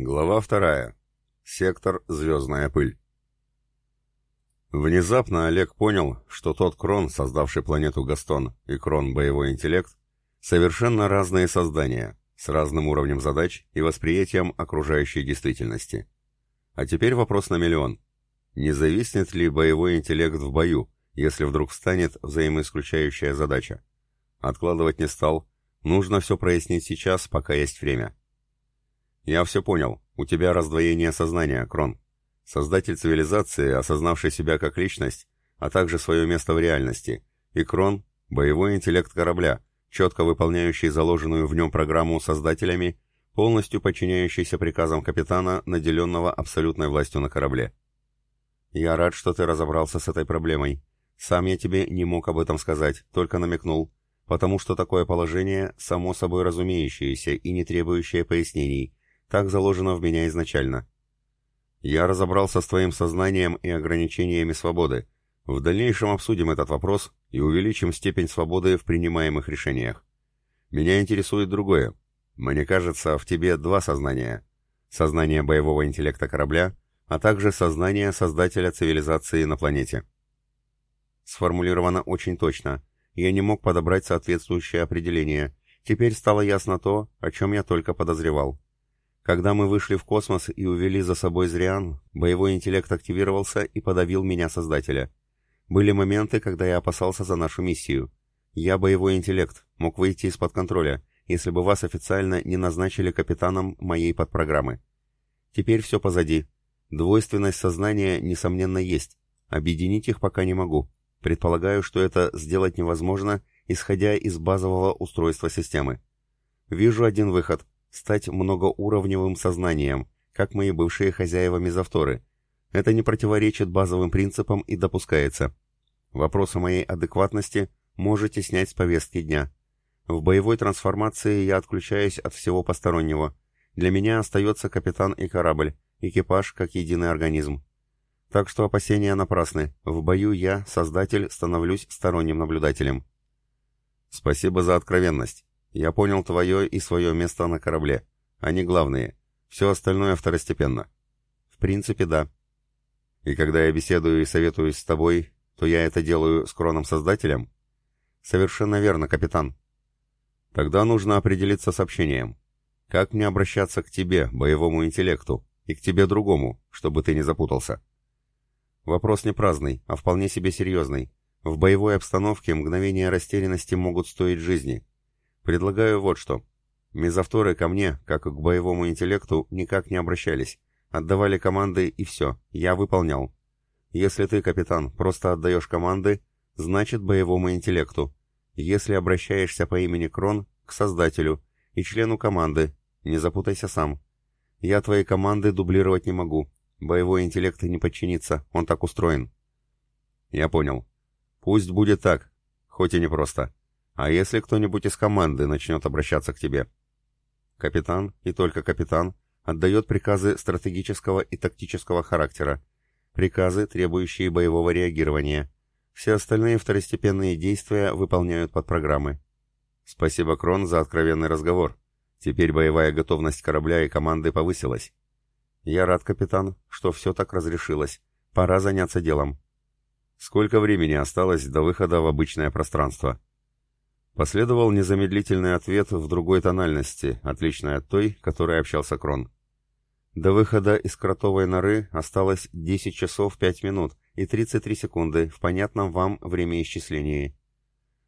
Глава вторая. Сектор «Звездная пыль». Внезапно Олег понял, что тот Крон, создавший планету Гастон, и Крон «Боевой интеллект» — совершенно разные создания, с разным уровнем задач и восприятием окружающей действительности. А теперь вопрос на миллион. Не зависнет ли боевой интеллект в бою, если вдруг встанет взаимоисключающая задача? Откладывать не стал, нужно все прояснить сейчас, пока есть время. «Я все понял. У тебя раздвоение сознания, Крон. Создатель цивилизации, осознавший себя как личность, а также свое место в реальности. И Крон — боевой интеллект корабля, четко выполняющий заложенную в нем программу создателями, полностью подчиняющийся приказам капитана, наделенного абсолютной властью на корабле. Я рад, что ты разобрался с этой проблемой. Сам я тебе не мог об этом сказать, только намекнул, потому что такое положение само собой разумеющееся и не требующее пояснений, так заложено в меня изначально. Я разобрался с твоим сознанием и ограничениями свободы. В дальнейшем обсудим этот вопрос и увеличим степень свободы в принимаемых решениях. Меня интересует другое. Мне кажется, в тебе два сознания. Сознание боевого интеллекта корабля, а также сознание создателя цивилизации на планете. Сформулировано очень точно. Я не мог подобрать соответствующее определение. Теперь стало ясно то, о чем я только подозревал. Когда мы вышли в космос и увели за собой Зриан, боевой интеллект активировался и подавил меня Создателя. Были моменты, когда я опасался за нашу миссию. Я боевой интеллект, мог выйти из-под контроля, если бы вас официально не назначили капитаном моей подпрограммы. Теперь все позади. Двойственность сознания, несомненно, есть. Объединить их пока не могу. Предполагаю, что это сделать невозможно, исходя из базового устройства системы. Вижу один выход — стать многоуровневым сознанием, как мои бывшие хозяева мезовторы. Это не противоречит базовым принципам и допускается. Вопрос о моей адекватности можете снять с повестки дня. В боевой трансформации я отключаюсь от всего постороннего. Для меня остается капитан и корабль, экипаж как единый организм. Так что опасения напрасны. В бою я, создатель, становлюсь сторонним наблюдателем. Спасибо за откровенность. Я понял твое и свое место на корабле. Они главные. Все остальное второстепенно. В принципе, да. И когда я беседую и советуюсь с тобой, то я это делаю с Кроном-создателем? Совершенно верно, капитан. Тогда нужно определиться с общением. Как мне обращаться к тебе, боевому интеллекту, и к тебе другому, чтобы ты не запутался? Вопрос не праздный, а вполне себе серьезный. В боевой обстановке мгновения растерянности могут стоить жизни. Предлагаю вот что. Мезовторы ко мне, как к боевому интеллекту, никак не обращались. Отдавали команды и все, я выполнял. Если ты, капитан, просто отдаешь команды, значит боевому интеллекту. Если обращаешься по имени Крон, к создателю и члену команды, не запутайся сам. Я твои команды дублировать не могу. Боевой интеллект не подчинится, он так устроен. Я понял. Пусть будет так, хоть и непросто. А если кто-нибудь из команды начнет обращаться к тебе? Капитан, и только капитан, отдает приказы стратегического и тактического характера, приказы, требующие боевого реагирования. Все остальные второстепенные действия выполняют подпрограммы. Спасибо, Крон, за откровенный разговор. Теперь боевая готовность корабля и команды повысилась. Я рад, капитан, что все так разрешилось. Пора заняться делом. Сколько времени осталось до выхода в обычное пространство? Последовал незамедлительный ответ в другой тональности, отличной от той, которой общался Крон. До выхода из кротовой норы осталось 10 часов 5 минут и 33 секунды в понятном вам времяисчислении.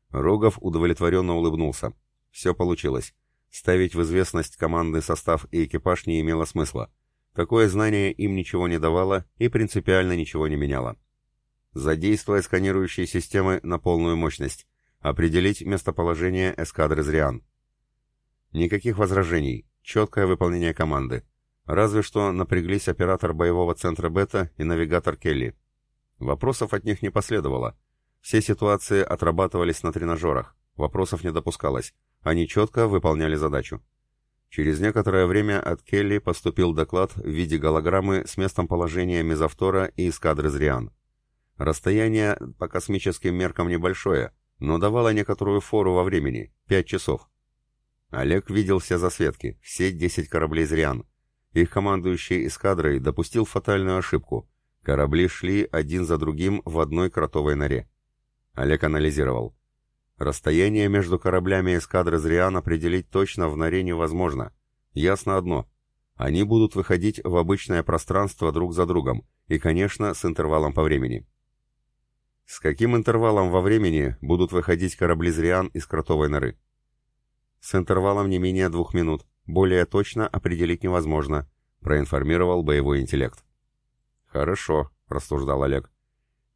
Рогов удовлетворенно улыбнулся. Все получилось. Ставить в известность команды состав и экипаж не имело смысла. Такое знание им ничего не давало и принципиально ничего не меняло. Задействуя сканирующие системы на полную мощность, Определить местоположение эскадры Зриан. Никаких возражений. Четкое выполнение команды. Разве что напряглись оператор боевого центра Бета и навигатор Келли. Вопросов от них не последовало. Все ситуации отрабатывались на тренажерах. Вопросов не допускалось. Они четко выполняли задачу. Через некоторое время от Келли поступил доклад в виде голограммы с местом положения мезовтора и эскадры Зриан. Расстояние по космическим меркам небольшое, но давала некоторую фору во времени — пять часов. Олег видел все засветки, все десять кораблей «Зриан». их командующий эскадрой допустил фатальную ошибку. Корабли шли один за другим в одной кротовой норе. Олег анализировал. Расстояние между кораблями эскадры Зриан определить точно в норе невозможно. Ясно одно. Они будут выходить в обычное пространство друг за другом, и, конечно, с интервалом по времени. С каким интервалом во времени будут выходить корабли Зриан из кротовой норы? С интервалом не менее двух минут. Более точно определить невозможно, проинформировал боевой интеллект. Хорошо, рассуждал Олег.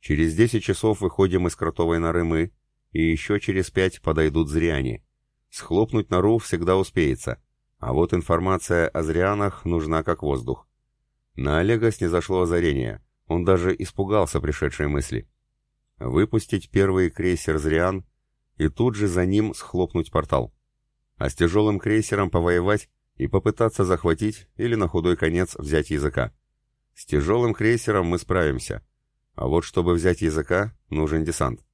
Через 10 часов выходим из кротовой норы мы, и еще через пять подойдут зриане. Схлопнуть нору всегда успеется, а вот информация о зрианах нужна как воздух. На Олега снизошло озарение, он даже испугался пришедшей мысли. Выпустить первый крейсер «Зриан» и тут же за ним схлопнуть портал а с тяжелым крейсером повоевать и попытаться захватить или на худой конец взять языка. С тяжелым крейсером мы справимся, а вот чтобы взять языка, нужен десант.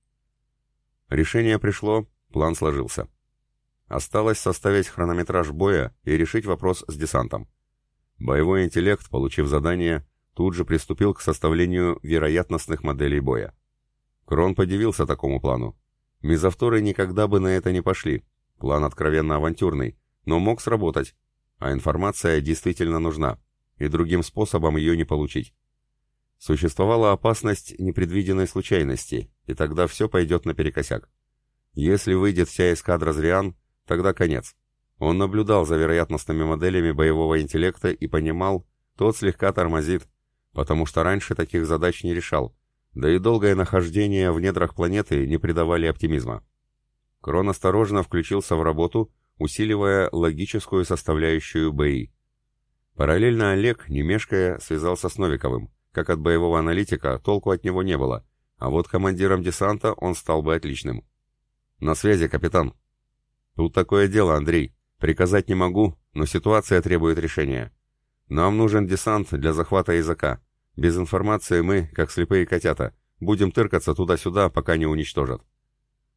Решение пришло, план сложился. Осталось составить хронометраж боя и решить вопрос с десантом. Боевой интеллект, получив задание, тут же приступил к составлению вероятностных моделей боя. Крон подивился такому плану. Мизавторы никогда бы на это не пошли, План откровенно авантюрный, но мог сработать, а информация действительно нужна, и другим способом ее не получить. Существовала опасность непредвиденной случайности, и тогда все пойдет наперекосяк. Если выйдет вся эскадра Зриан, тогда конец. Он наблюдал за вероятностными моделями боевого интеллекта и понимал, тот слегка тормозит, потому что раньше таких задач не решал, да и долгое нахождение в недрах планеты не придавали оптимизма. Крон осторожно включился в работу, усиливая логическую составляющую БИ. Параллельно Олег, не мешкая, связался с Новиковым. Как от боевого аналитика, толку от него не было, а вот командиром десанта он стал бы отличным. «На связи, капитан». «Тут такое дело, Андрей. Приказать не могу, но ситуация требует решения. Нам нужен десант для захвата языка. Без информации мы, как слепые котята, будем тыркаться туда-сюда, пока не уничтожат».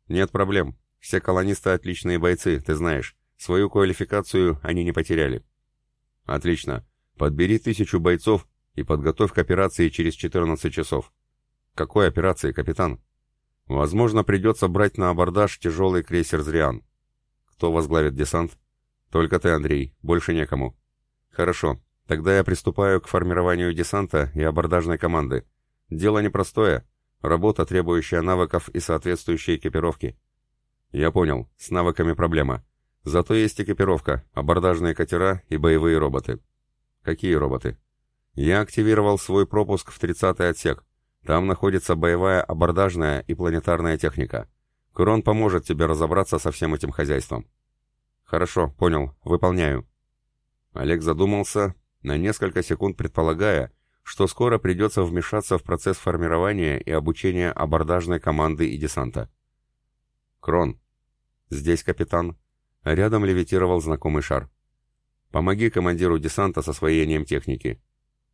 «Нет проблем. Все колонисты отличные бойцы, ты знаешь. Свою квалификацию они не потеряли. Отлично. Подбери тысячу бойцов и подготовь к операции через 14 часов. Какой операции, капитан? Возможно, придется брать на абордаж тяжелый крейсер «Зриан». Кто возглавит десант? Только ты, Андрей, больше некому. Хорошо, тогда я приступаю к формированию десанта и абордажной команды. Дело непростое, работа, требующая навыков и соответствующей экипировки. «Я понял. С навыками проблема. Зато есть экипировка, абордажные катера и боевые роботы». «Какие роботы?» «Я активировал свой пропуск в 30-й отсек. Там находится боевая абордажная и планетарная техника. Крон поможет тебе разобраться со всем этим хозяйством». «Хорошо, понял. Выполняю». Олег задумался, на несколько секунд предполагая, что скоро придется вмешаться в процесс формирования и обучения абордажной команды и десанта. «Крон, «Здесь, капитан». Рядом левитировал знакомый шар. «Помоги командиру десанта с освоением техники».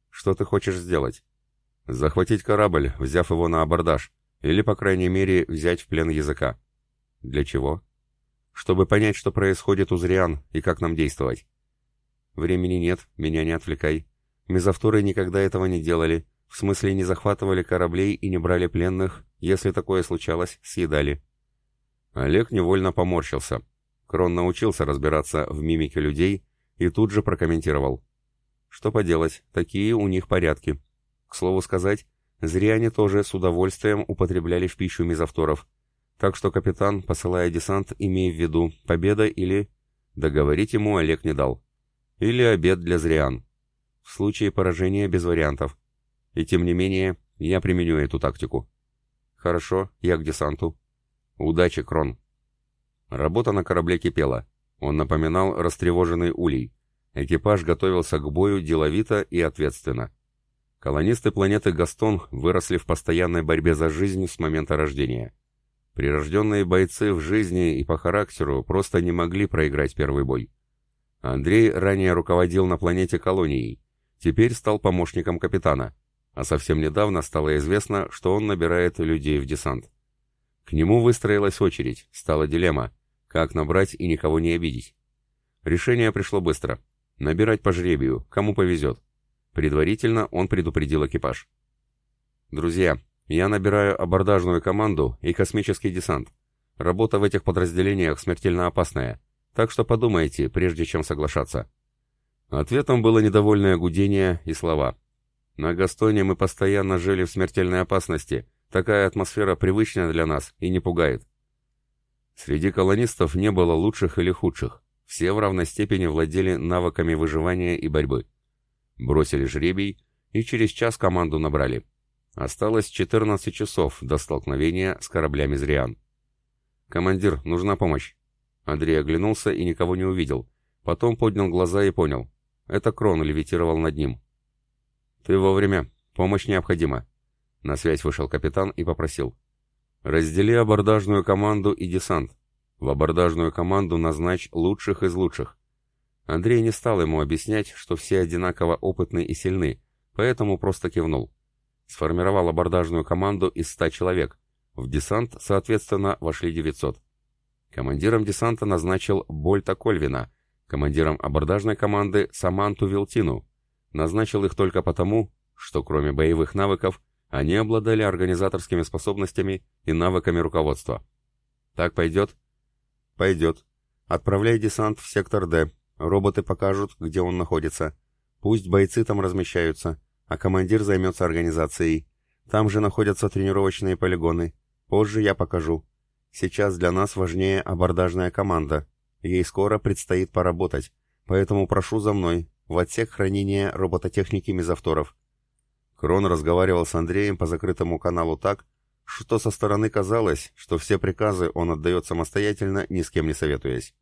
«Что ты хочешь сделать?» «Захватить корабль, взяв его на абордаж, или, по крайней мере, взять в плен языка». «Для чего?» «Чтобы понять, что происходит у Зриан и как нам действовать». «Времени нет, меня не отвлекай. Мезовторы никогда этого не делали, в смысле не захватывали кораблей и не брали пленных, если такое случалось, съедали». Олег невольно поморщился. Крон научился разбираться в мимике людей и тут же прокомментировал. Что поделать, такие у них порядки. К слову сказать, зря они тоже с удовольствием употребляли в пищу мизавторов. Так что капитан, посылая десант, имея в виду победа или... Договорить ему Олег не дал. Или обед для зриан. В случае поражения без вариантов. И тем не менее, я применю эту тактику. Хорошо, я к десанту. «Удачи, Крон!» Работа на корабле кипела. Он напоминал растревоженный улей. Экипаж готовился к бою деловито и ответственно. Колонисты планеты Гастон выросли в постоянной борьбе за жизнь с момента рождения. Прирожденные бойцы в жизни и по характеру просто не могли проиграть первый бой. Андрей ранее руководил на планете колонией, теперь стал помощником капитана, а совсем недавно стало известно, что он набирает людей в десант. К нему выстроилась очередь, стала дилемма, как набрать и никого не обидеть. Решение пришло быстро. Набирать по жребию, кому повезет. Предварительно он предупредил экипаж. «Друзья, я набираю абордажную команду и космический десант. Работа в этих подразделениях смертельно опасная, так что подумайте, прежде чем соглашаться». Ответом было недовольное гудение и слова. «На Gastoне мы постоянно жили в смертельной опасности. Такая атмосфера привычная для нас и не пугает». Среди колонистов не было лучших или худших. Все в равной степени владели навыками выживания и борьбы. Бросили жребий и через час команду набрали. Осталось 14 часов до столкновения с кораблями «Зриан». «Командир, нужна помощь». Андрей оглянулся и никого не увидел. Потом поднял глаза и понял. Это Крон левитировал над ним. «Ты вовремя. Помощь необходима». На связь вышел капитан и попросил. «Раздели абордажную команду и десант. В абордажную команду назначь лучших из лучших». Андрей не стал ему объяснять, что все одинаково опытны и сильны, поэтому просто кивнул сформировал абордажную команду из 100 человек. В десант, соответственно, вошли 900. Командиром десанта назначил Больта Кольвина, командиром абордажной команды Саманту Вилтину. Назначил их только потому, что кроме боевых навыков, они обладали организаторскими способностями и навыками руководства. Так пойдет? Пойдет. Отправляй десант в сектор Д. Роботы покажут, где он находится. Пусть бойцы там размещаются а командир займется организацией. Там же находятся тренировочные полигоны. Позже я покажу. Сейчас для нас важнее абордажная команда. Ей скоро предстоит поработать, поэтому прошу за мной, в отсек хранения робототехники мезовторов. Крон разговаривал с Андреем по закрытому каналу так, что со стороны казалось, что все приказы он отдает самостоятельно, ни с кем не советуясь.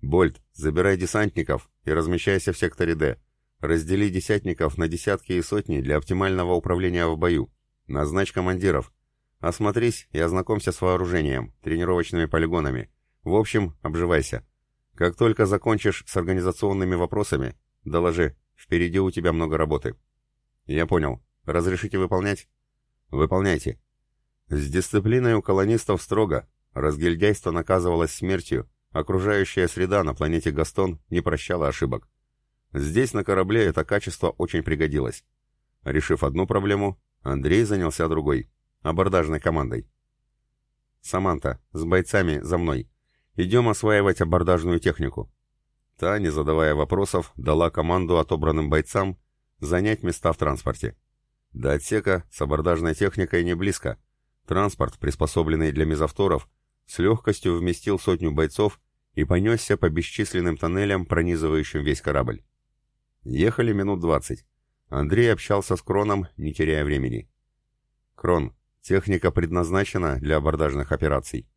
«Больт, забирай десантников и размещайся в секторе Д. Раздели десятников на десятки и сотни для оптимального управления в бою. Назначь командиров. Осмотрись и ознакомься с вооружением, тренировочными полигонами. В общем, обживайся. Как только закончишь с организационными вопросами, доложи. Впереди у тебя много работы. Я понял. Разрешите выполнять? Выполняйте. С дисциплиной у колонистов строго. Разгильдяйство наказывалось смертью. Окружающая среда на планете Гастон не прощала ошибок. Здесь, на корабле, это качество очень пригодилось. Решив одну проблему, Андрей занялся другой — абордажной командой. «Саманта, с бойцами за мной. Идем осваивать абордажную технику». Та, не задавая вопросов, дала команду отобранным бойцам занять места в транспорте. До отсека с абордажной техникой не близко. Транспорт, приспособленный для мезовторов, с легкостью вместил сотню бойцов и понесся по бесчисленным тоннелям, пронизывающим весь корабль. Ехали минут двадцать. Андрей общался с Кроном, не теряя времени. «Крон, техника предназначена для абордажных операций.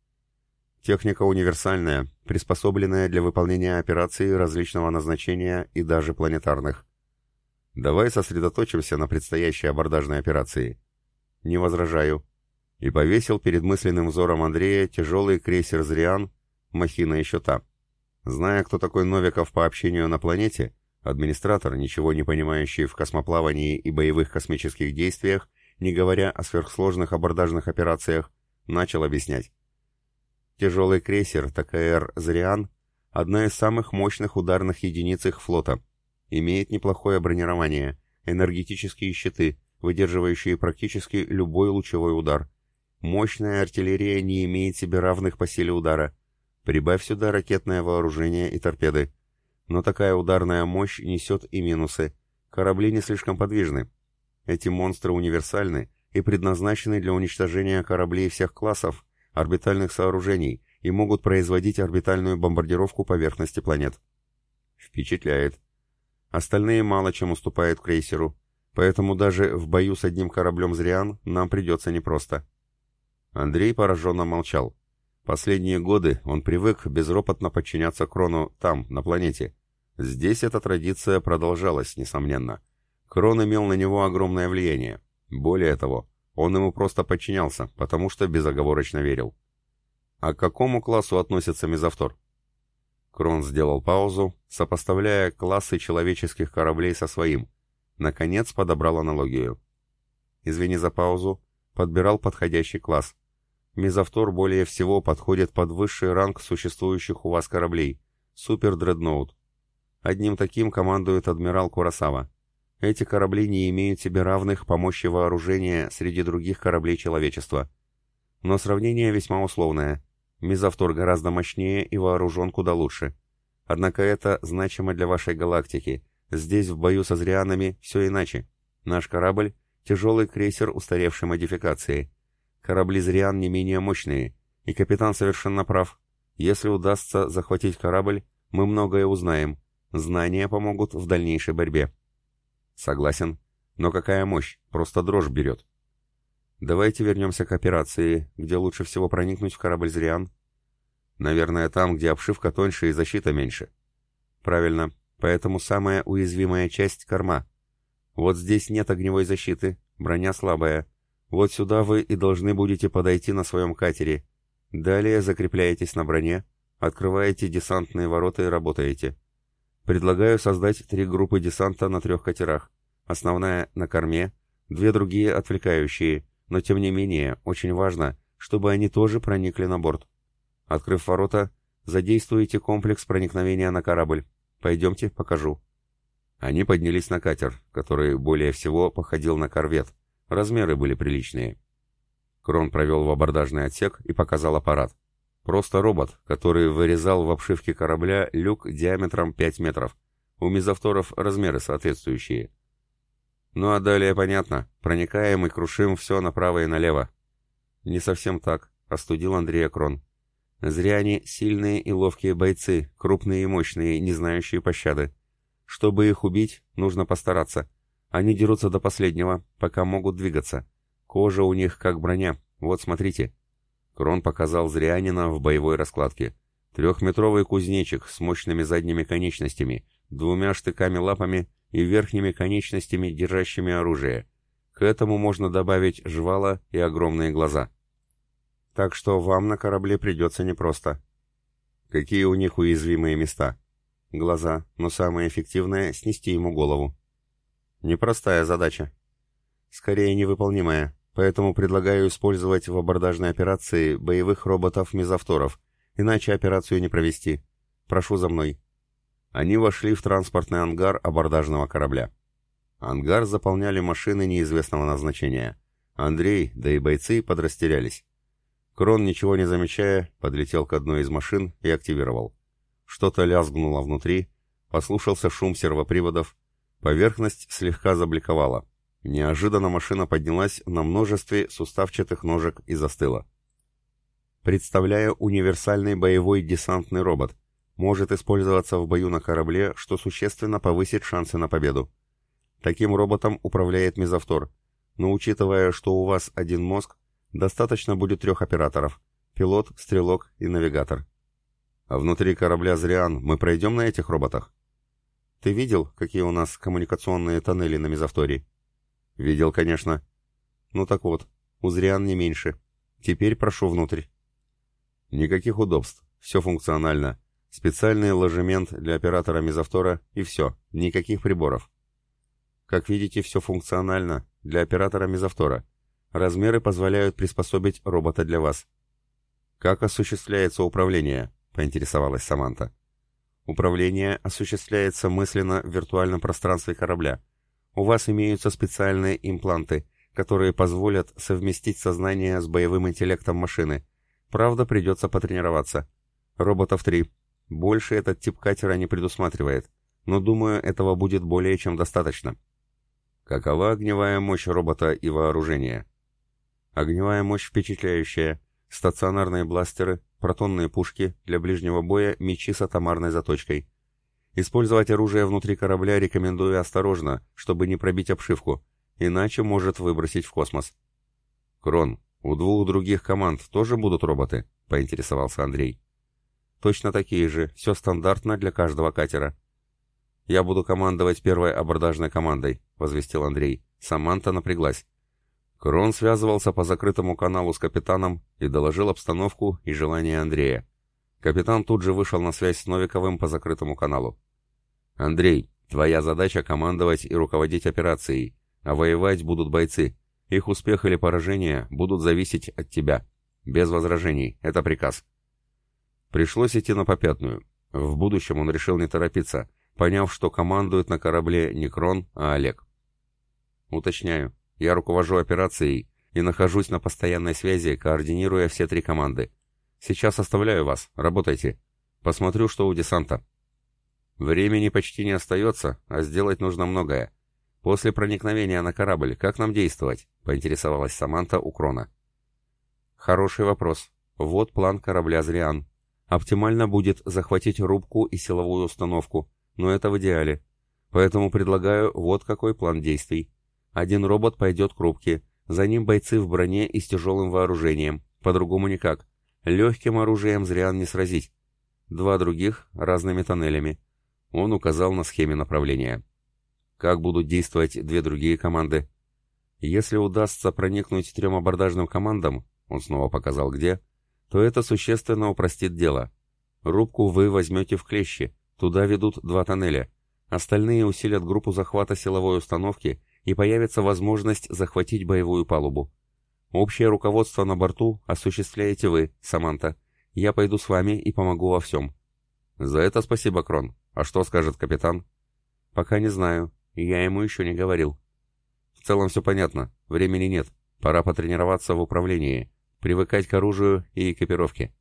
Техника универсальная, приспособленная для выполнения операций различного назначения и даже планетарных. Давай сосредоточимся на предстоящей абордажной операции. Не возражаю. И повесил перед мысленным взором Андрея тяжелый крейсер «Зриан», махина еще та. Зная, кто такой Новиков по общению на планете, Администратор, ничего не понимающий в космоплавании и боевых космических действиях, не говоря о сверхсложных абордажных операциях, начал объяснять. Тяжелый крейсер ТКР «Зриан» — одна из самых мощных ударных единиц их флота. Имеет неплохое бронирование, энергетические щиты, выдерживающие практически любой лучевой удар. Мощная артиллерия не имеет себе равных по силе удара. Прибавь сюда ракетное вооружение и торпеды. Но такая ударная мощь несет и минусы. Корабли не слишком подвижны. Эти монстры универсальны и предназначены для уничтожения кораблей всех классов, орбитальных сооружений и могут производить орбитальную бомбардировку поверхности планет. Впечатляет. Остальные мало чем уступают крейсеру, поэтому даже в бою с одним кораблем «Зриан» нам придется непросто. Андрей пораженно молчал. Последние годы он привык безропотно подчиняться Крону там, на планете. Здесь эта традиция продолжалась, несомненно. Крон имел на него огромное влияние. Более того, он ему просто подчинялся, потому что безоговорочно верил. А к какому классу относится мезовтор? Крон сделал паузу, сопоставляя классы человеческих кораблей со своим. Наконец подобрал аналогию. Извини за паузу, подбирал подходящий класс. Мезовтор более всего подходит под высший ранг существующих у вас кораблей. Супер-дредноут. Одним таким командует адмирал Курасава. Эти корабли не имеют себе равных по мощи вооружения среди других кораблей человечества. Но сравнение весьма условное. Мизавтор гораздо мощнее и вооружен куда лучше. Однако это значимо для вашей галактики. Здесь в бою со зрианами все иначе. Наш корабль — тяжелый крейсер устаревшей модификации. Корабли зриан не менее мощные. И капитан совершенно прав. Если удастся захватить корабль, мы многое узнаем. Знания помогут в дальнейшей борьбе. Согласен. Но какая мощь? Просто дрожь берет. Давайте вернемся к операции, где лучше всего проникнуть в корабль Зриан. Наверное, там, где обшивка тоньше и защита меньше. Правильно. Поэтому самая уязвимая часть — корма. Вот здесь нет огневой защиты, броня слабая. Вот сюда вы и должны будете подойти на своем катере. Далее закрепляетесь на броне, открываете десантные ворота и работаете. Предлагаю создать три группы десанта на трех катерах. Основная на корме, две другие отвлекающие, но тем не менее очень важно, чтобы они тоже проникли на борт. Открыв ворота, задействуйте комплекс проникновения на корабль. Пойдемте, покажу. Они поднялись на катер, который более всего походил на корвет. Размеры были приличные. Крон провел в абордажный отсек и показал аппарат. Просто робот, который вырезал в обшивке корабля люк диаметром 5 метров. У мезовторов размеры соответствующие. Ну а далее понятно. Проникаем и крушим все направо и налево. Не совсем так, остудил Андрея Крон. Зря они сильные и ловкие бойцы, крупные и мощные, не знающие пощады. Чтобы их убить, нужно постараться. Они дерутся до последнего, пока могут двигаться. Кожа у них как броня. Вот смотрите. Крон показал Зрянина в боевой раскладке. Трехметровый кузнечик с мощными задними конечностями, двумя штыками-лапами и верхними конечностями, держащими оружие. К этому можно добавить жвала и огромные глаза. Так что вам на корабле придется непросто. Какие у них уязвимые места? Глаза, но самое эффективное — снести ему голову. Непростая задача. Скорее невыполнимая. Поэтому предлагаю использовать в абордажной операции боевых роботов-мезовторов, иначе операцию не провести. Прошу за мной». Они вошли в транспортный ангар абордажного корабля. Ангар заполняли машины неизвестного назначения. Андрей, да и бойцы подрастерялись. Крон, ничего не замечая, подлетел к одной из машин и активировал. Что-то лязгнуло внутри, послушался шум сервоприводов, поверхность слегка забликовала. Неожиданно машина поднялась на множестве суставчатых ножек и застыла. Представляю универсальный боевой десантный робот. Может использоваться в бою на корабле, что существенно повысит шансы на победу. Таким роботом управляет мезовтор. Но учитывая, что у вас один мозг, достаточно будет трех операторов. Пилот, стрелок и навигатор. А внутри корабля «Зриан» мы пройдем на этих роботах? Ты видел, какие у нас коммуникационные тоннели на мезовторе? «Видел, конечно». «Ну так вот, у не меньше. Теперь прошу внутрь». Никаких удобств, все функционально. Специальный ложемент для оператора мезовтора и все, никаких приборов. Как видите, все функционально для оператора мезовтора. Размеры позволяют приспособить робота для вас. «Как осуществляется управление?» — поинтересовалась Саманта. «Управление осуществляется мысленно в виртуальном пространстве корабля. У вас имеются специальные импланты, которые позволят совместить сознание с боевым интеллектом машины. Правда, придется потренироваться. Роботов три. Больше этот тип катера не предусматривает, но думаю, этого будет более чем достаточно. Какова огневая мощь робота и вооружения? Огневая мощь впечатляющая. Стационарные бластеры, протонные пушки, для ближнего боя мечи с атомарной заточкой. Использовать оружие внутри корабля рекомендую осторожно, чтобы не пробить обшивку, иначе может выбросить в космос. «Крон, у двух других команд тоже будут роботы?» — поинтересовался Андрей. «Точно такие же, все стандартно для каждого катера». «Я буду командовать первой абордажной командой», — возвестил Андрей. Саманта напряглась. Крон связывался по закрытому каналу с капитаном и доложил обстановку и желание Андрея. Капитан тут же вышел на связь с Новиковым по закрытому каналу. «Андрей, твоя задача командовать и руководить операцией, а воевать будут бойцы. Их успех или поражение будут зависеть от тебя. Без возражений, это приказ». Пришлось идти на попятную. В будущем он решил не торопиться, поняв, что командует на корабле не Крон, а Олег. Уточняю, я руковожу операцией и нахожусь на постоянной связи, координируя все три команды. Сейчас оставляю вас, работайте. Посмотрю, что у десанта. Времени почти не остается, а сделать нужно многое. После проникновения на корабль, как нам действовать? Поинтересовалась Саманта у Крона. Хороший вопрос. Вот план корабля «Зриан». Оптимально будет захватить рубку и силовую установку, но это в идеале. Поэтому предлагаю вот какой план действий. Один робот пойдет к рубке, за ним бойцы в броне и с тяжелым вооружением, по-другому никак. Легким оружием «Зриан» не сразить. Два других — разными тоннелями. Он указал на схеме направления. Как будут действовать две другие команды? Если удастся проникнуть трем абордажным командам, он снова показал где, то это существенно упростит дело. Рубку вы возьмете в клещи, туда ведут два тоннеля. Остальные усилят группу захвата силовой установки и появится возможность захватить боевую палубу. Общее руководство на борту осуществляете вы, Саманта. Я пойду с вами и помогу во всем. За это спасибо, Крон. А что скажет капитан? Пока не знаю. Я ему еще не говорил. В целом все понятно. Времени нет. Пора потренироваться в управлении. Привыкать к оружию и экипировке.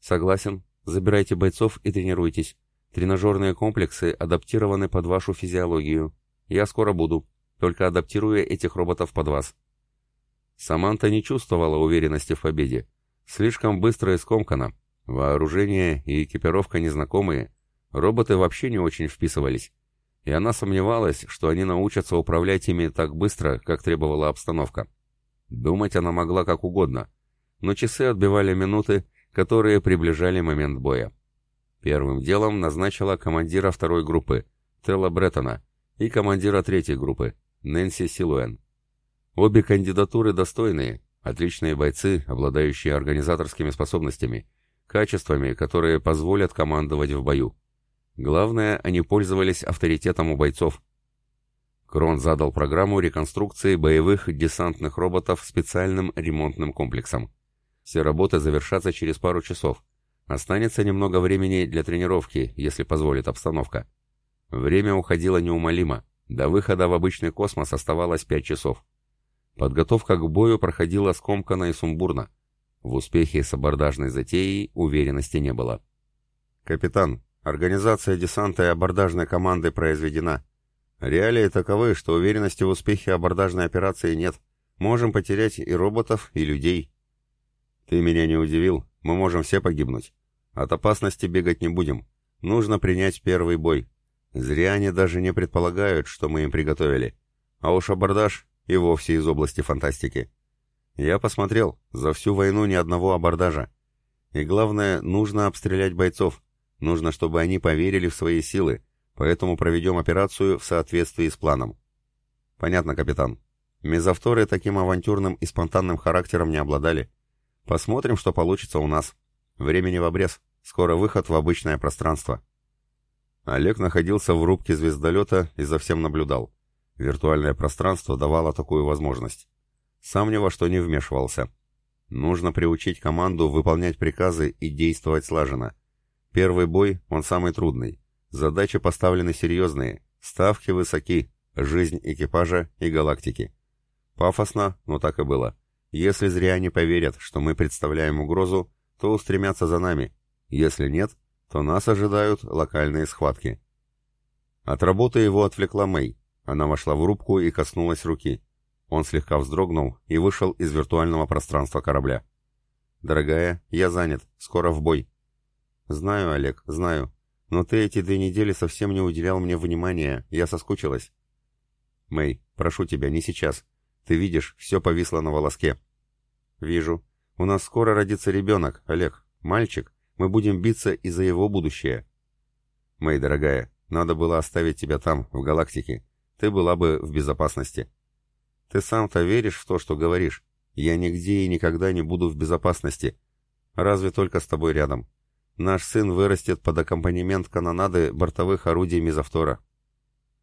Согласен. Забирайте бойцов и тренируйтесь. Тренажерные комплексы адаптированы под вашу физиологию. Я скоро буду, только адаптируя этих роботов под вас. Саманта не чувствовала уверенности в победе. Слишком быстро и скомкано. Вооружение и экипировка незнакомые. Роботы вообще не очень вписывались, и она сомневалась, что они научатся управлять ими так быстро, как требовала обстановка. Думать она могла как угодно, но часы отбивали минуты, которые приближали момент боя. Первым делом назначила командира второй группы, Телла Бреттона, и командира третьей группы, Нэнси Силуэн. Обе кандидатуры достойные, отличные бойцы, обладающие организаторскими способностями, качествами, которые позволят командовать в бою. Главное, они пользовались авторитетом у бойцов. Крон задал программу реконструкции боевых десантных роботов специальным ремонтным комплексом. Все работы завершатся через пару часов. Останется немного времени для тренировки, если позволит обстановка. Время уходило неумолимо. До выхода в обычный космос оставалось пять часов. Подготовка к бою проходила скомканно и сумбурно. В успехе с абордажной затеей уверенности не было. «Капитан, Организация десанта и абордажной команды произведена. Реалии таковы, что уверенности в успехе абордажной операции нет. Можем потерять и роботов, и людей. Ты меня не удивил, мы можем все погибнуть. От опасности бегать не будем. Нужно принять первый бой. Зря они даже не предполагают, что мы им приготовили. А уж абордаж и вовсе из области фантастики. Я посмотрел, за всю войну ни одного абордажа. И главное, нужно обстрелять бойцов. Нужно, чтобы они поверили в свои силы, поэтому проведем операцию в соответствии с планом. Понятно, капитан. Мезовторы таким авантюрным и спонтанным характером не обладали. Посмотрим, что получится у нас. Времени в обрез. Скоро выход в обычное пространство. Олег находился в рубке звездолета и за всем наблюдал. Виртуальное пространство давало такую возможность. Сам ни во что не вмешивался. Нужно приучить команду выполнять приказы и действовать слаженно. Первый бой, он самый трудный. Задачи поставлены серьезные, ставки высоки, жизнь экипажа и галактики. Пафосно, но так и было. Если зря не поверят, что мы представляем угрозу, то устремятся за нами. Если нет, то нас ожидают локальные схватки. От работы его отвлекла Мэй. Она вошла в рубку и коснулась руки. Он слегка вздрогнул и вышел из виртуального пространства корабля. «Дорогая, я занят. Скоро в бой». «Знаю, Олег, знаю. Но ты эти две недели совсем не уделял мне внимания. Я соскучилась». «Мэй, прошу тебя, не сейчас. Ты видишь, все повисло на волоске». «Вижу. У нас скоро родится ребенок, Олег. Мальчик. Мы будем биться и за его будущее». «Мэй, дорогая, надо было оставить тебя там, в галактике. Ты была бы в безопасности». «Ты сам-то веришь в то, что говоришь? Я нигде и никогда не буду в безопасности. Разве только с тобой рядом. Наш сын вырастет под аккомпанемент канонады бортовых орудий мизавтора.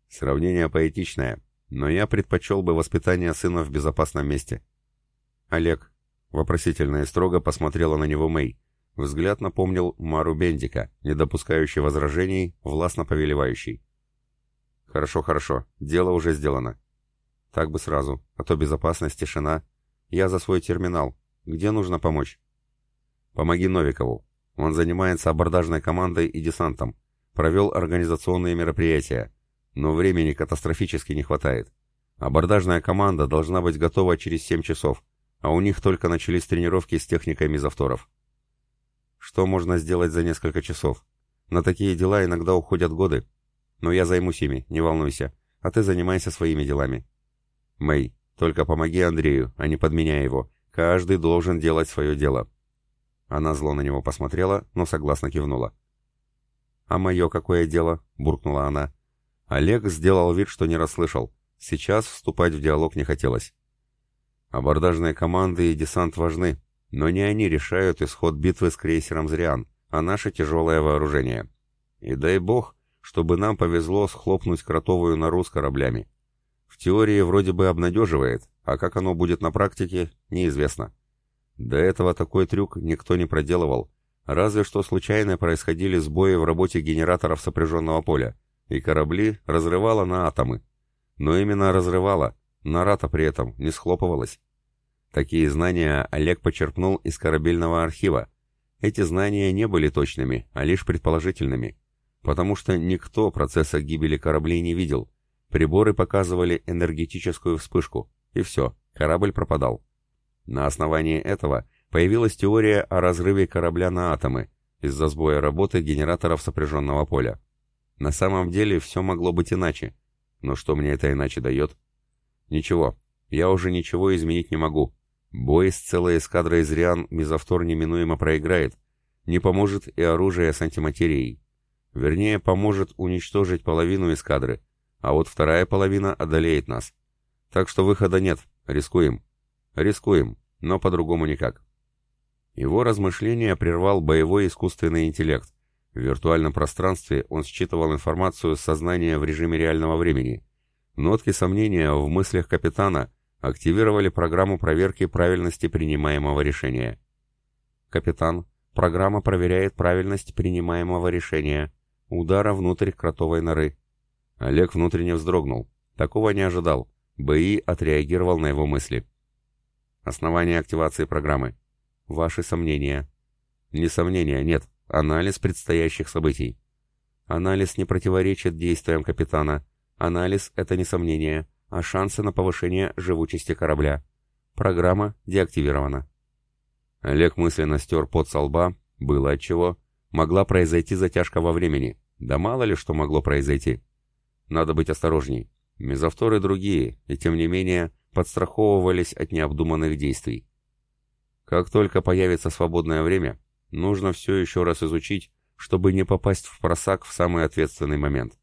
Сравнение поэтичное, но я предпочел бы воспитание сына в безопасном месте. Олег, вопросительно и строго посмотрела на него Мэй. Взгляд напомнил Мару Бендика, не допускающий возражений, властно повелевающий. «Хорошо, хорошо, дело уже сделано. Так бы сразу, а то безопасность, тишина. Я за свой терминал. Где нужно помочь?» «Помоги Новикову. Он занимается абордажной командой и десантом. Провел организационные мероприятия. Но времени катастрофически не хватает. Абордажная команда должна быть готова через 7 часов, а у них только начались тренировки с техникой мизавторов. Что можно сделать за несколько часов? На такие дела иногда уходят годы. Но я займусь ими, не волнуйся, а ты занимайся своими делами. Мэй, только помоги Андрею, а не подменяй его. Каждый должен делать свое дело. Она зло на него посмотрела, но согласно кивнула. «А мое какое дело?» — буркнула она. Олег сделал вид, что не расслышал. Сейчас вступать в диалог не хотелось. Абордажные команды и десант важны, но не они решают исход битвы с крейсером «Зриан», а наше тяжелое вооружение. И дай бог, чтобы нам повезло схлопнуть кротовую нору с кораблями. В теории вроде бы обнадеживает, а как оно будет на практике, неизвестно. До этого такой трюк никто не проделывал, разве что случайно происходили сбои в работе генераторов сопряженного поля, и корабли разрывало на атомы. Но именно разрывало, нора-то при этом не схлопывалась. Такие знания Олег почерпнул из корабельного архива. Эти знания не были точными, а лишь предположительными, потому что никто процесса гибели кораблей не видел. Приборы показывали энергетическую вспышку, и все, корабль пропадал. На основании этого появилась теория о разрыве корабля на атомы из-за сбоя работы генераторов сопряженного поля. На самом деле все могло быть иначе, но что мне это иначе дает? Ничего, я уже ничего изменить не могу. Бой с целой эскадрой зрян мизавтор неминуемо проиграет. Не поможет и оружие с антиматерией. Вернее, поможет уничтожить половину эскадры, а вот вторая половина одолеет нас. Так что выхода нет, рискуем. Рискуем, но по-другому никак. Его размышления прервал боевой искусственный интеллект. В виртуальном пространстве он считывал информацию с сознания в режиме реального времени. Нотки сомнения в мыслях капитана активировали программу проверки правильности принимаемого решения. Капитан, программа проверяет правильность принимаемого решения. Удара внутрь кротовой норы. Олег внутренне вздрогнул. Такого не ожидал. БИ отреагировал на его мысли. Основание активации программы. Ваши сомнения. Не сомнения, нет. Анализ предстоящих событий. Анализ не противоречит действиям капитана. Анализ — это не сомнение, а шансы на повышение живучести корабля. Программа деактивирована. Олег мысленно стер пот со лба, было отчего. Могла произойти затяжка во времени. Да мало ли что могло произойти. Надо быть осторожней. Мезовторы другие, и тем не менее подстраховывались от необдуманных действий. Как только появится свободное время, Нужно все еще раз изучить, чтобы не попасть в просак в самый ответственный момент.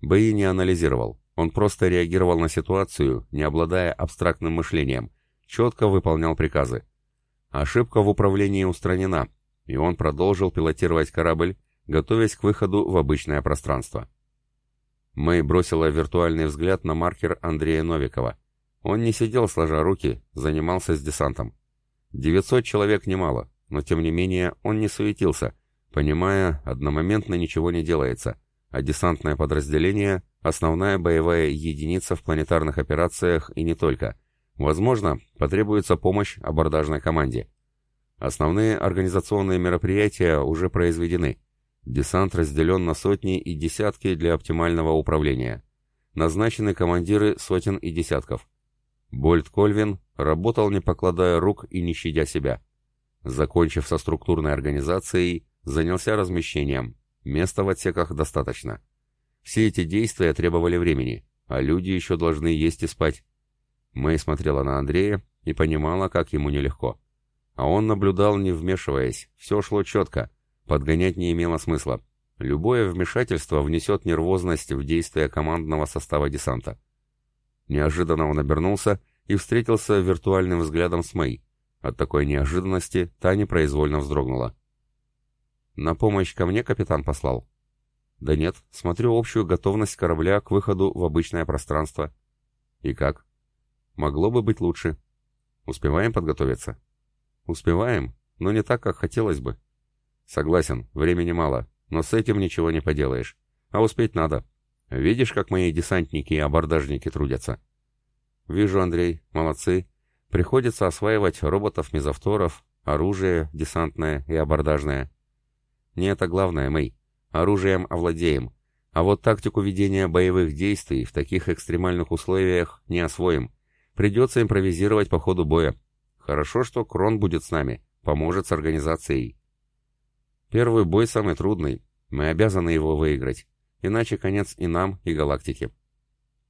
Бэи не анализировал, он просто реагировал на ситуацию, не обладая абстрактным мышлением, четко выполнял приказы. Ошибка в управлении устранена, и он продолжил пилотировать корабль, готовясь к выходу в обычное пространство. Мэй бросила виртуальный взгляд на маркер Андрея Новикова. Он не сидел сложа руки, занимался с десантом. 900 человек немало, но тем не менее он не суетился, понимая, одномоментно ничего не делается, а десантное подразделение – основная боевая единица в планетарных операциях и не только. Возможно, потребуется помощь абордажной команде. Основные организационные мероприятия уже произведены. Десант разделен на сотни и десятки для оптимального управления. Назначены командиры сотен и десятков. Больт Кольвин работал не покладая рук и не щадя себя. Закончив со структурной организацией, занялся размещением. Места в отсеках достаточно. Все эти действия требовали времени, а люди еще должны есть и спать. Мэй смотрела на Андрея и понимала, как ему нелегко. А он наблюдал, не вмешиваясь. Все шло четко. Подгонять не имело смысла. Любое вмешательство внесет нервозность в действия командного состава десанта. Неожиданно он обернулся и встретился виртуальным взглядом с Мэй. От такой неожиданности та непроизвольно вздрогнула. «На помощь ко мне капитан послал?» «Да нет, смотрю общую готовность корабля к выходу в обычное пространство». «И как?» «Могло бы быть лучше». «Успеваем подготовиться?» «Успеваем, но не так, как хотелось бы. Согласен, времени мало, но с этим ничего не поделаешь. А успеть надо. Видишь, как мои десантники и абордажники трудятся? Вижу, Андрей, молодцы. Приходится осваивать роботов-мезовторов, оружие десантное и абордажное. Не это главное, Мэй. Оружием овладеем. А вот тактику ведения боевых действий в таких экстремальных условиях не освоим. Придется импровизировать по ходу боя. Хорошо, что Крон будет с нами, поможет с организацией. Первый бой самый трудный. Мы обязаны его выиграть. Иначе конец и нам, и галактике.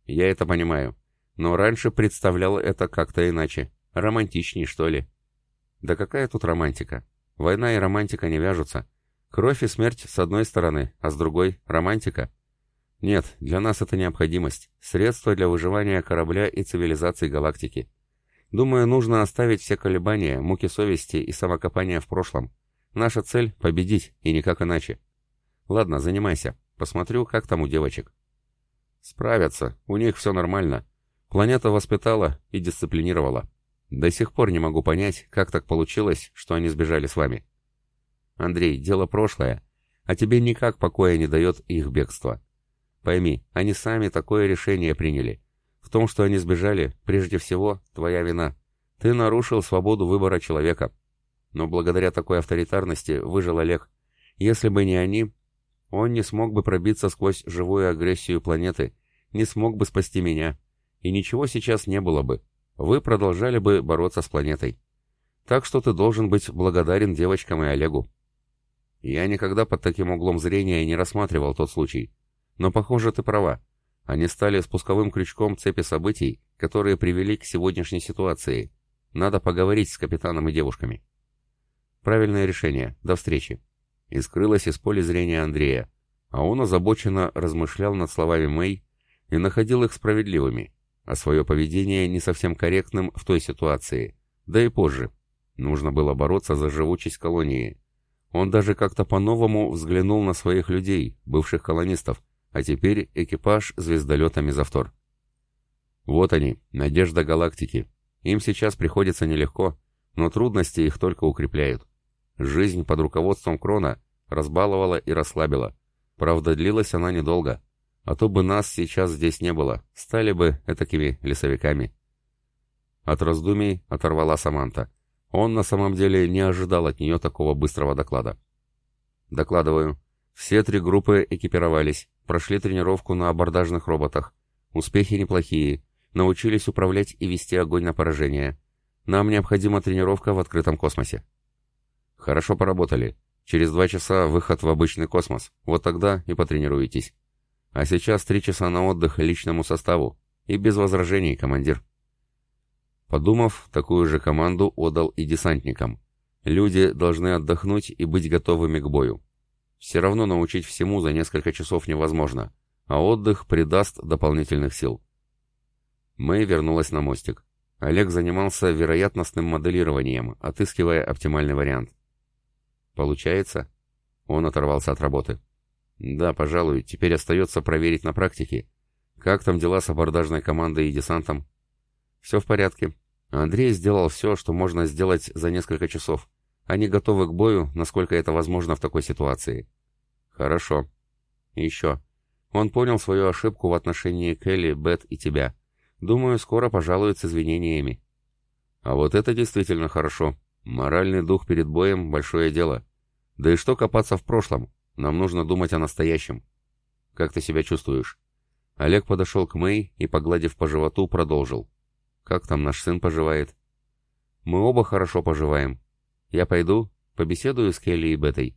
Я это понимаю. Но раньше представлял это как-то иначе. Романтичней, что ли. Да какая тут романтика? Война и романтика не вяжутся. Кровь и смерть с одной стороны, а с другой — романтика. Нет, для нас это необходимость. Средство для выживания корабля и цивилизации галактики. Думаю, нужно оставить все колебания, муки совести и самокопания в прошлом. Наша цель — победить, и никак иначе. Ладно, занимайся. Посмотрю, как там у девочек. Справятся, у них все нормально. Планета воспитала и дисциплинировала. До сих пор не могу понять, как так получилось, что они сбежали с вами. Андрей, дело прошлое, а тебе никак покоя не дает их бегство. Пойми, они сами такое решение приняли. В том, что они сбежали, прежде всего, твоя вина. Ты нарушил свободу выбора человека. Но благодаря такой авторитарности выжил Олег. Если бы не они, он не смог бы пробиться сквозь живую агрессию планеты, не смог бы спасти меня. И ничего сейчас не было бы. Вы продолжали бы бороться с планетой. Так что ты должен быть благодарен девочкам и Олегу. Я никогда под таким углом зрения не рассматривал тот случай. Но, похоже, ты права. Они стали спусковым крючком цепи событий, которые привели к сегодняшней ситуации. Надо поговорить с капитаном и девушками. Правильное решение. До встречи. И скрылась из поля зрения Андрея, а он озабоченно размышлял над словами Мэй и находил их справедливыми, а свое поведение не совсем корректным в той ситуации, да и позже. Нужно было бороться за живучесть колонии, он даже как-то по-новому взглянул на своих людей, бывших колонистов, а теперь экипаж звездолета «Мезовтор». Вот они, надежда галактики. Им сейчас приходится нелегко, но трудности их только укрепляют. Жизнь под руководством Крона разбаловала и расслабила. Правда, длилась она недолго. А то бы нас сейчас здесь не было, стали бы этакими лесовиками. От раздумий оторвала Саманта. Он на самом деле не ожидал от нее такого быстрого доклада. Докладываю. Все три группы экипировались, прошли тренировку на абордажных роботах. Успехи неплохие. Научились управлять и вести огонь на поражение. Нам необходима тренировка в открытом космосе. Хорошо поработали. Через два часа выход в обычный космос. Вот тогда и потренируетесь. А сейчас три часа на отдых личному составу. И без возражений, командир. Подумав, такую же команду отдал и десантникам. Люди должны отдохнуть и быть готовыми к бою. Все равно научить всему за несколько часов невозможно, а отдых придаст дополнительных сил. Мэй вернулась на мостик. Олег занимался вероятностным моделированием, отыскивая оптимальный вариант. «Получается?» Он оторвался от работы. «Да, пожалуй, теперь остается проверить на практике. Как там дела с абордажной командой и десантом?» «Все в порядке. Андрей сделал все, что можно сделать за несколько часов. Они готовы к бою, насколько это возможно в такой ситуации». «Хорошо. еще. Он понял свою ошибку в отношении Келли, Бет и тебя. Думаю, скоро пожалует с извинениями». «А вот это действительно хорошо. Моральный дух перед боем — большое дело. Да и что копаться в прошлом? Нам нужно думать о настоящем. Как ты себя чувствуешь?» Олег подошел к Мэй и, погладив по животу, продолжил. Как там наш сын поживает? Мы оба хорошо поживаем. Я пойду, побеседую с Келли и Бетой.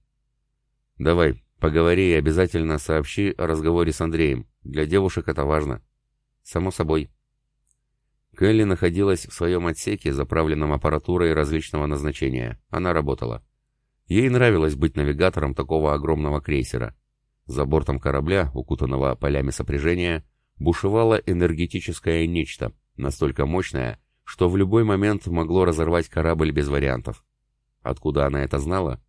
Давай, поговори и обязательно сообщи о разговоре с Андреем. Для девушек это важно. Само собой. Келли находилась в своем отсеке, заправленном аппаратурой различного назначения. Она работала. Ей нравилось быть навигатором такого огромного крейсера. За бортом корабля, укутанного полями сопряжения, бушевало энергетическое нечто, настолько мощная, что в любой момент могло разорвать корабль без вариантов. Откуда она это знала?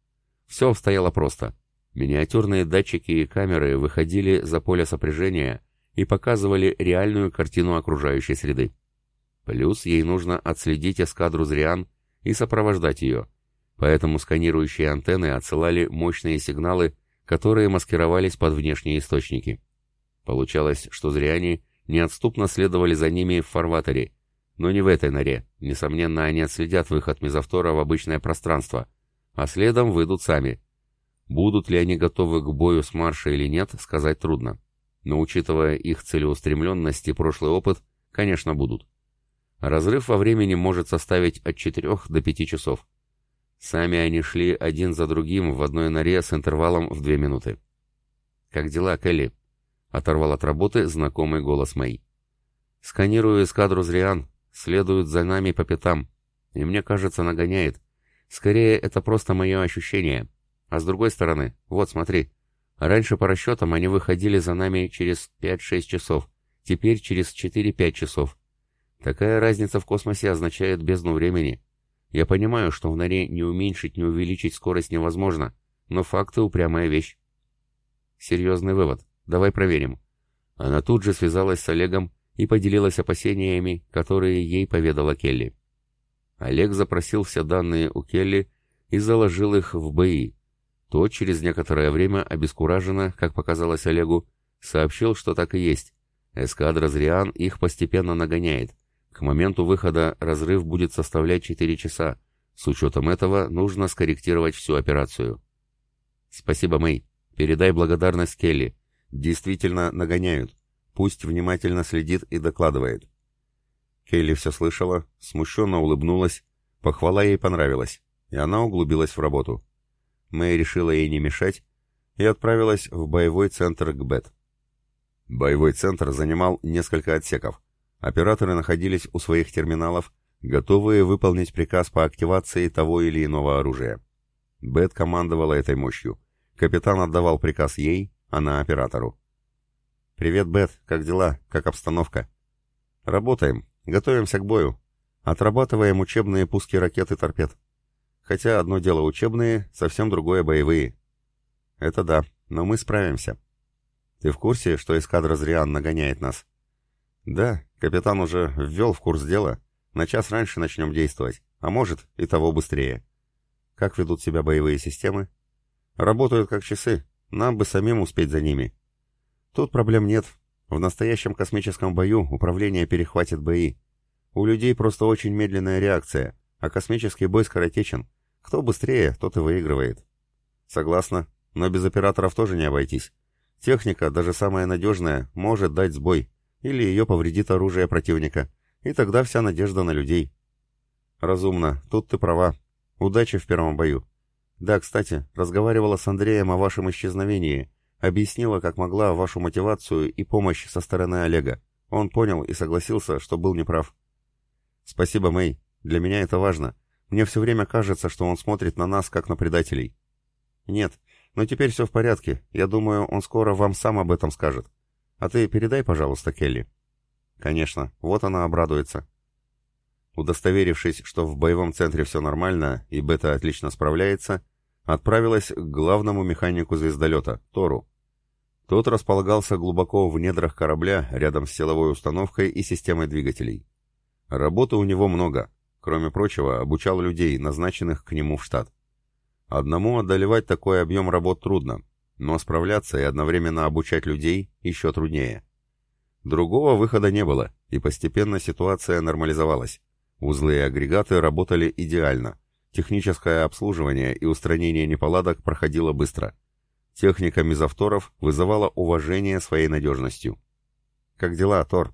Все обстояло просто. Миниатюрные датчики и камеры выходили за поле сопряжения и показывали реальную картину окружающей среды. Плюс ей нужно отследить эскадру Зриан и сопровождать ее. поэтому сканирующие антенны отсылали мощные сигналы, которые маскировались под внешние источники. Получалось, что зряне неотступно следовали за ними в фарватере, но не в этой норе. Несомненно, они отследят выход мезовтора в обычное пространство, а следом выйдут сами. Будут ли они готовы к бою с Марша или нет, сказать трудно. Но учитывая их целеустремленность и прошлый опыт, конечно, будут. Разрыв во времени может составить от 4 до 5 часов. Сами они шли один за другим в одной норе с интервалом в 2 минуты. «Как дела, Келли?» — оторвал от работы знакомый голос Мэй. «Сканирую эскадру Зриан, следует за нами по пятам, и мне кажется, нагоняет. Скорее, это просто мое ощущение. А с другой стороны, вот смотри, раньше по расчетам они выходили за нами через 5-6 часов, теперь через 4-5 часов. Такая разница в космосе означает бездну времени. Я понимаю, что в норе не уменьшить, не увеличить скорость невозможно, но факты упрямая вещь. Серьезный вывод. Давай проверим. Она тут же связалась с Олегом и поделилась опасениями, которые ей поведала Келли. Олег запросил все данные у Келли и заложил их в БИ. Тот через некоторое время обескураженно, как показалось Олегу, сообщил, что так и есть. Эскадра Зриан их постепенно нагоняет. К моменту выхода разрыв будет составлять 4 часа. С учетом этого нужно скорректировать всю операцию. Спасибо, Мэй. Передай благодарность Келли. Действительно нагоняют. Пусть внимательно следит и докладывает. Келли все слышала, смущенно улыбнулась, похвала ей понравилась, и она углубилась в работу. Мэй решила ей не мешать и отправилась в боевой центр к Бет. Боевой центр занимал несколько отсеков. Операторы находились у своих терминалов, готовые выполнить приказ по активации того или иного оружия. Бет командовала этой мощью. Капитан отдавал приказ ей, она оператору. «Привет, Бет, как дела? Как обстановка?» «Работаем. Готовимся к бою. Отрабатываем учебные пуски ракет и торпед. Хотя одно дело учебные, совсем другое боевые». «Это да, но мы справимся». «Ты в курсе, что эскадра Зриан нагоняет нас?» «Да, капитан уже ввел в курс дела. На час раньше начнем действовать, а может и того быстрее». «Как ведут себя боевые системы?» «Работают как часы. Нам бы самим успеть за ними». Тут проблем нет. В настоящем космическом бою управление перехватит бои. У людей просто очень медленная реакция, а космический бой скоротечен. Кто быстрее, тот и выигрывает. Согласна, но без операторов тоже не обойтись. Техника, даже самая надежная, может дать сбой, или ее повредит оружие противника, и тогда вся надежда на людей. Разумно, тут ты права. Удачи в первом бою. Да, кстати, разговаривала с Андреем о вашем исчезновении, Объяснила, как могла, вашу мотивацию и помощь со стороны Олега. Он понял и согласился, что был неправ. Спасибо, Мэй. Для меня это важно. Мне все время кажется, что он смотрит на нас, как на предателей. Нет, но теперь все в порядке. Я думаю, он скоро вам сам об этом скажет. А ты передай, пожалуйста, Келли. Конечно, вот она обрадуется. Удостоверившись, что в боевом центре все нормально и Бета отлично справляется, отправилась к главному механику звездолета, Тору. Тот располагался глубоко в недрах корабля, рядом с силовой установкой и системой двигателей. Работы у него много. Кроме прочего, обучал людей, назначенных к нему в штат. Одному одолевать такой объем работ трудно, но справляться и одновременно обучать людей еще труднее. Другого выхода не было, и постепенно ситуация нормализовалась. Узлы и агрегаты работали идеально. Техническое обслуживание и устранение неполадок проходило быстро. Техника мизавторов вызывала уважение своей надежностью. «Как дела, Тор?»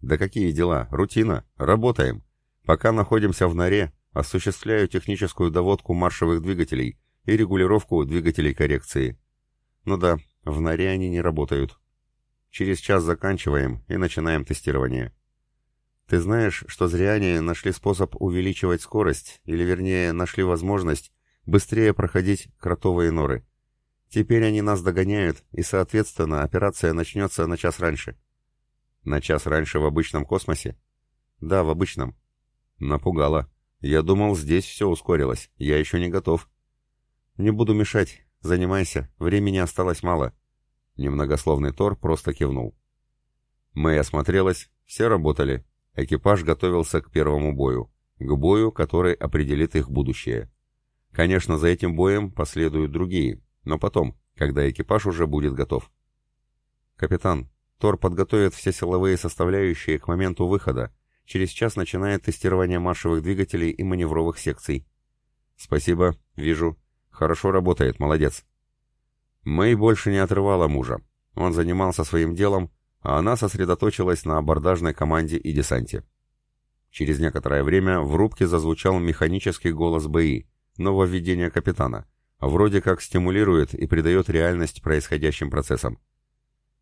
«Да какие дела? Рутина. Работаем. Пока находимся в норе, осуществляю техническую доводку маршевых двигателей и регулировку двигателей коррекции. Ну да, в норе они не работают. Через час заканчиваем и начинаем тестирование. Ты знаешь, что зряне нашли способ увеличивать скорость, или вернее, нашли возможность быстрее проходить кротовые норы. Теперь они нас догоняют, и, соответственно, операция начнется на час раньше. На час раньше в обычном космосе? Да, в обычном. Напугало. Я думал, здесь все ускорилось. Я еще не готов. Не буду мешать. Занимайся. Времени осталось мало. Немногословный Тор просто кивнул. Мэй осмотрелась. Все работали. Экипаж готовился к первому бою. К бою, который определит их будущее. Конечно, за этим боем последуют другие, но потом, когда экипаж уже будет готов. Капитан, Тор подготовит все силовые составляющие к моменту выхода. Через час начинает тестирование маршевых двигателей и маневровых секций. Спасибо, вижу. Хорошо работает, молодец. Мэй больше не отрывала мужа. Он занимался своим делом, а она сосредоточилась на абордажной команде и десанте. Через некоторое время в рубке зазвучал механический голос БИ, нововведение капитана, вроде как стимулирует и придает реальность происходящим процессам.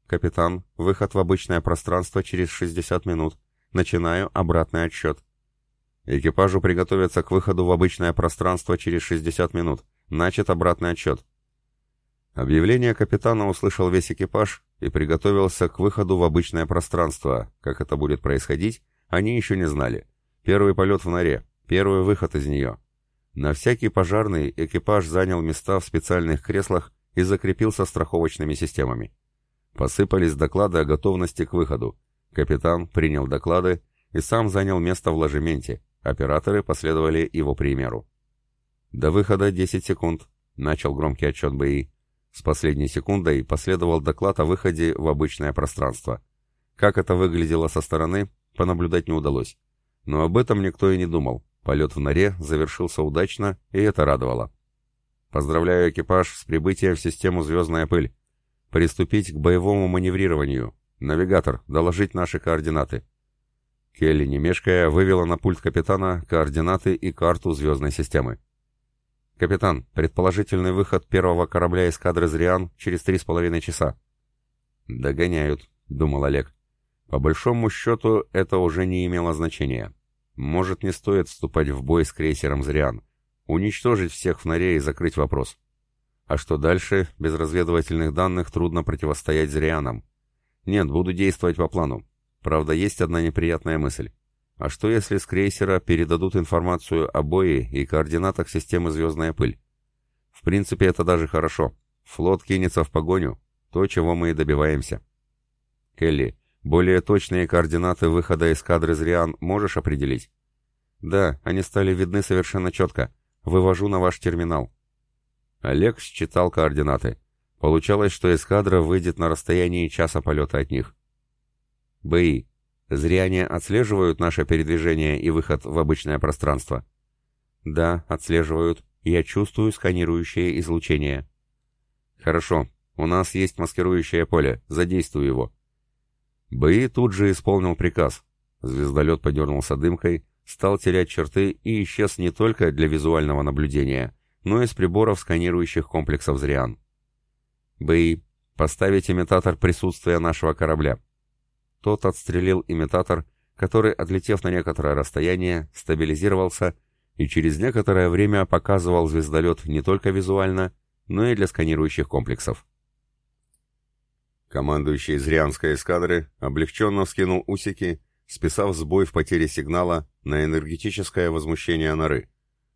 «Капитан, выход в обычное пространство через 60 минут. Начинаю обратный отсчет». «Экипажу приготовиться к выходу в обычное пространство через 60 минут. Начат обратный отсчет». Объявление капитана услышал весь экипаж и приготовился к выходу в обычное пространство. Как это будет происходить, они еще не знали. Первый полет в норе, первый выход из нее. На всякий пожарный экипаж занял места в специальных креслах и закрепился страховочными системами. Посыпались доклады о готовности к выходу. Капитан принял доклады и сам занял место в ложементе. Операторы последовали его примеру. До выхода 10 секунд. Начал громкий отчет БИ. С последней секундой последовал доклад о выходе в обычное пространство. Как это выглядело со стороны, понаблюдать не удалось. Но об этом никто и не думал. Полет в норе завершился удачно, и это радовало. Поздравляю экипаж с прибытием в систему «Звездная пыль». Приступить к боевому маневрированию. Навигатор, доложить наши координаты. Келли, не мешкая, вывела на пульт капитана координаты и карту звездной системы. «Капитан, предположительный выход первого корабля эскадры «Зриан» через три с половиной часа». «Догоняют», — думал Олег. По большому счету, это уже не имело значения. Может, не стоит вступать в бой с крейсером «Зриан». Уничтожить всех в норе и закрыть вопрос. А что дальше, без разведывательных данных трудно противостоять «Зрианам». Нет, буду действовать по плану. Правда, есть одна неприятная мысль. А что если с крейсера передадут информацию о бое и координатах системы «Звездная пыль»? В принципе, это даже хорошо. Флот кинется в погоню. То, чего мы и добиваемся. Келли, более точные координаты выхода эскадры «Зриан» можешь определить? Да, они стали видны совершенно четко. Вывожу на ваш терминал. Олег считал координаты. Получалось, что эскадра выйдет на расстоянии часа полета от них. БИ. Зряне отслеживают наше передвижение и выход в обычное пространство? Да, отслеживают. Я чувствую сканирующее излучение. Хорошо. У нас есть маскирующее поле. Задействуй его. БИ тут же исполнил приказ. Звездолет подернулся дымкой, стал терять черты и исчез не только для визуального наблюдения, но и с приборов сканирующих комплексов Зриан. БИ. Поставить имитатор присутствия нашего корабля. Тот отстрелил имитатор, который, отлетев на некоторое расстояние, стабилизировался и через некоторое время показывал звездолет не только визуально, но и для сканирующих комплексов. Командующий Зрианской эскадры облегченно вскинул усики, списав сбой в потере сигнала на энергетическое возмущение норы.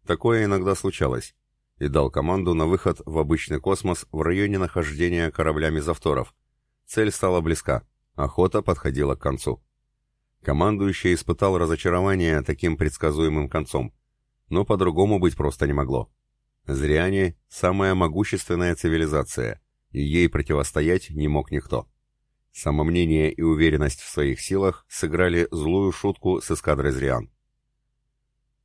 Такое иногда случалось. И дал команду на выход в обычный космос в районе нахождения корабля мезовторов. Цель стала близка. Охота подходила к концу. Командующий испытал разочарование таким предсказуемым концом. Но по-другому быть просто не могло. Зряне – самая могущественная цивилизация, и ей противостоять не мог никто. Самомнение и уверенность в своих силах сыграли злую шутку с эскадрой Зриан.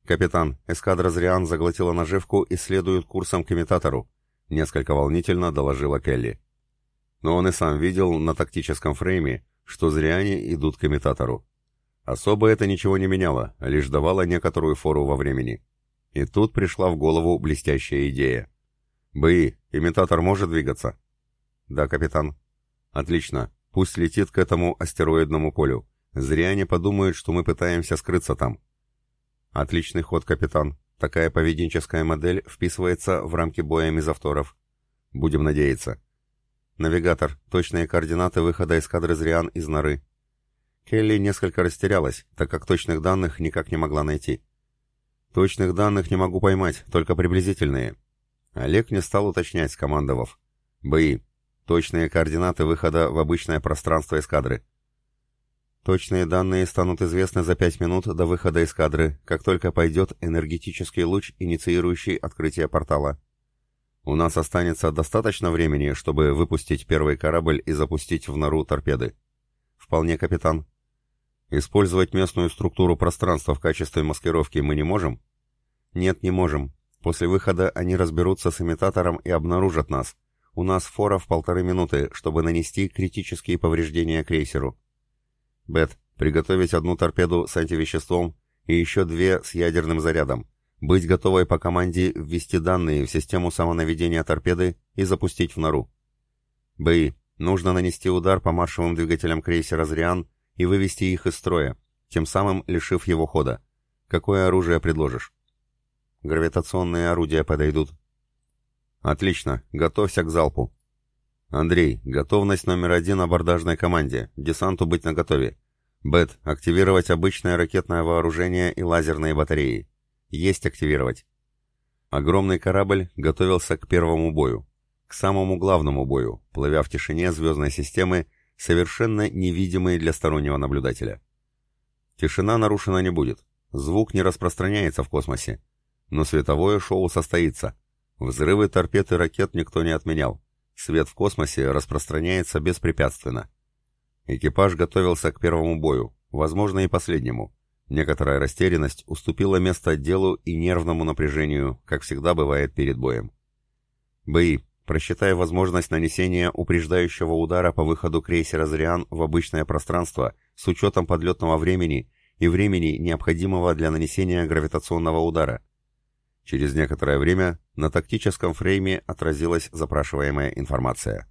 «Капитан, эскадра Зриан заглотила наживку и следует курсом к имитатору», — несколько волнительно доложила Келли но он и сам видел на тактическом фрейме, что зряне идут к имитатору. Особо это ничего не меняло, лишь давало некоторую фору во времени. И тут пришла в голову блестящая идея. «Бэй, имитатор может двигаться?» «Да, капитан». «Отлично. Пусть летит к этому астероидному полю. Зря не подумают, что мы пытаемся скрыться там». «Отличный ход, капитан. Такая поведенческая модель вписывается в рамки боя мизавторов». «Будем надеяться». «Навигатор, точные координаты выхода эскадры Зриан из норы». Келли несколько растерялась, так как точных данных никак не могла найти. «Точных данных не могу поймать, только приблизительные». Олег не стал уточнять, скомандовав. «Бои. Точные координаты выхода в обычное пространство эскадры». Точные данные станут известны за пять минут до выхода из кадры, как только пойдет энергетический луч, инициирующий открытие портала. У нас останется достаточно времени, чтобы выпустить первый корабль и запустить в нору торпеды. Вполне, капитан. Использовать местную структуру пространства в качестве маскировки мы не можем? Нет, не можем. После выхода они разберутся с имитатором и обнаружат нас. У нас фора в полторы минуты, чтобы нанести критические повреждения крейсеру. Бет, приготовить одну торпеду с антивеществом и еще две с ядерным зарядом. Быть готовой по команде ввести данные в систему самонаведения торпеды и запустить в нору. Б.И. Нужно нанести удар по маршевым двигателям крейсера «Зриан» и вывести их из строя, тем самым лишив его хода. Какое оружие предложишь? Гравитационные орудия подойдут. Отлично, готовься к залпу. Андрей, готовность номер один абордажной команде. Десанту быть наготове. Бет, активировать обычное ракетное вооружение и лазерные батареи. Есть активировать. Огромный корабль готовился к первому бою. К самому главному бою, плывя в тишине звездной системы, совершенно невидимой для стороннего наблюдателя. Тишина нарушена не будет. Звук не распространяется в космосе. Но световое шоу состоится. Взрывы торпед и ракет никто не отменял. Свет в космосе распространяется беспрепятственно. Экипаж готовился к первому бою, возможно и последнему. Некоторая растерянность уступила место делу и нервному напряжению, как всегда бывает перед боем. Бои. Просчитай возможность нанесения упреждающего удара по выходу крейсера «Зриан» в обычное пространство с учетом подлетного времени и времени, необходимого для нанесения гравитационного удара. Через некоторое время на тактическом фрейме отразилась запрашиваемая информация.